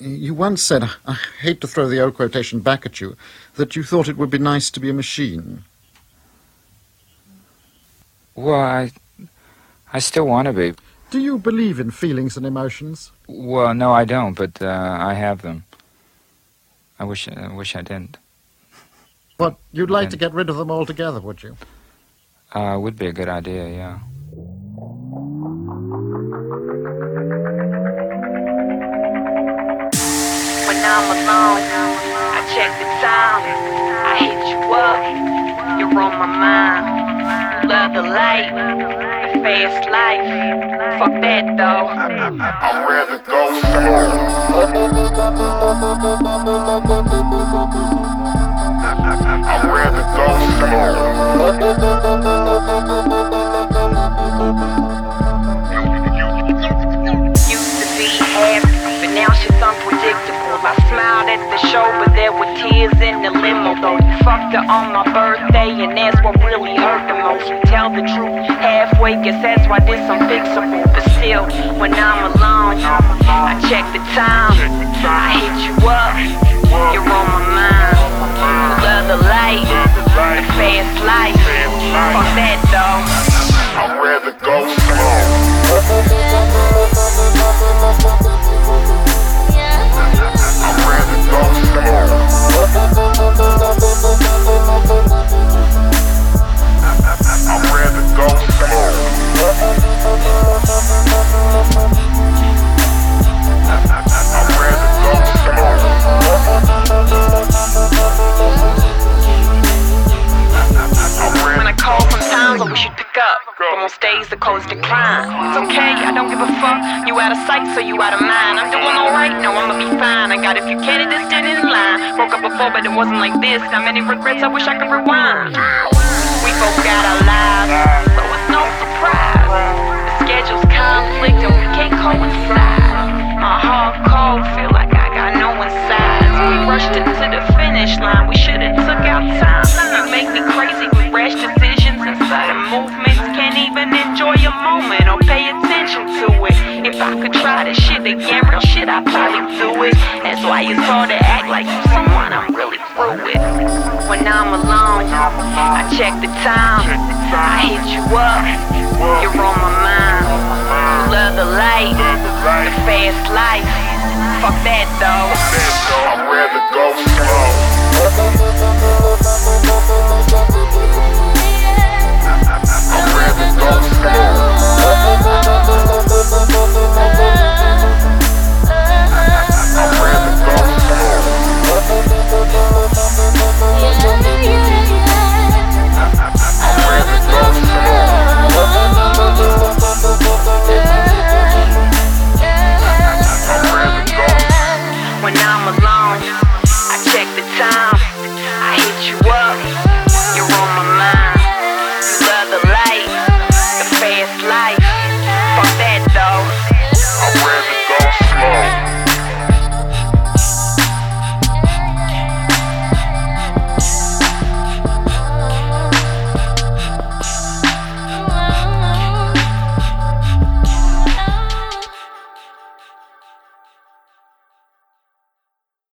You once said, I hate to throw the old quotation back at you, that you thought it would be nice to be a machine. Well, I, I still want to be. Do you believe in feelings and emotions? Well, no, I don't, but uh, I have them. I wish, I wish I didn't. But you'd like to get rid of them altogether, would you? Uh, would be a good idea, yeah. I'm alone, I check the time. I hit you up, you're on my mind. Love the light, the fast life. Fuck that though. I'd rather go slow. I'd rather go slow. Tears in the limo. Though you fucked her on my birthday, and that's what really hurt the most. You tell the truth halfway, guess that's why this unfixable. But still, when I'm alone, I check the time. I hit you up, you're on my up. But on stage, the calls decline. It's okay, I don't give a fuck. You out of sight, so you out of mind. I'm doing alright, no, I'ma be fine. I got a few candidates standing in line. Broke up before, but it wasn't like this. Not many regrets, I wish I could rewind. We both got try this shit I'd probably do it. That's why it's hard to act like you someone I'm really through with. When I'm alone, I check the time. I hit you up, you're on my mind. Love the light, the fast life. Fuck that though. Slow. I'd rather go slow. you want.